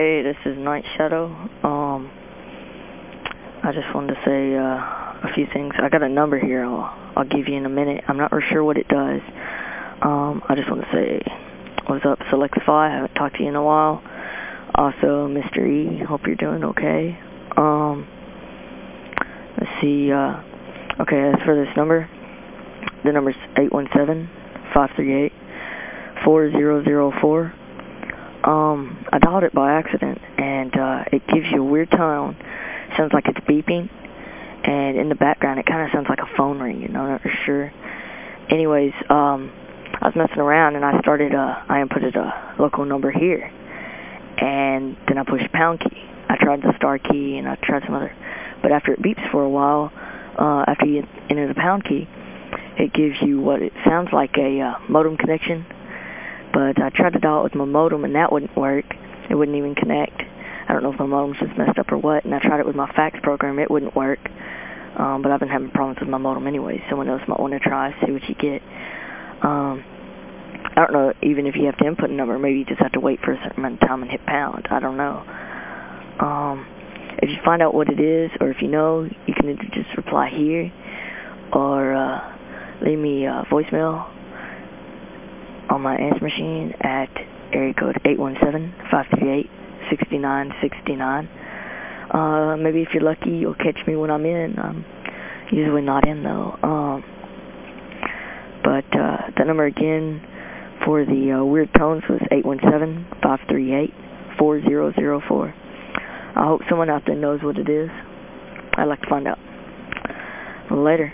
Hey, this is Night Shadow. Um, I just wanted to say uh, a few things. I got a number here I'll, I'll give you in a minute. I'm not real sure what it does. Um, I just want to say, what's up, Selectify? I haven't talked to you in a while. Also, Mr. E, hope you're doing okay. Um, let's see, uh, okay, as for this number, the number's 817-538-4004. Um, I dialed it by accident, and uh, it gives you a weird tone. sounds like it's beeping, and in the background it kind of sounds like a phone ringing. I'm not for sure. Anyways, um, I was messing around, and I started, uh, I inputted a local number here, and then I pushed pound key. I tried the star key, and I tried some other, but after it beeps for a while, uh, after you enter the pound key, it gives you what it sounds like a modem connection but I tried to dial it with my modem, and that wouldn't work. It wouldn't even connect. I don't know if my modem's just messed up or what, and I tried it with my fax program. It wouldn't work. Um, but I've been having problems with my modem anyway. Someone else might want to try, see what you get. Um, I don't know even if you have to input a number. Maybe you just have to wait for a certain amount of time and hit pound. I don't know. Um, if you find out what it is, or if you know, you can either just reply here, or uh, leave me a voicemail on my answer machine at area code 817-538-6969. Uh, maybe if you're lucky, you'll catch me when I'm in. I'm usually not in, though. Um, but uh, that number again for the uh, weird tones was 817-538-4004. I hope someone out there knows what it is. I'd like to find out. Later.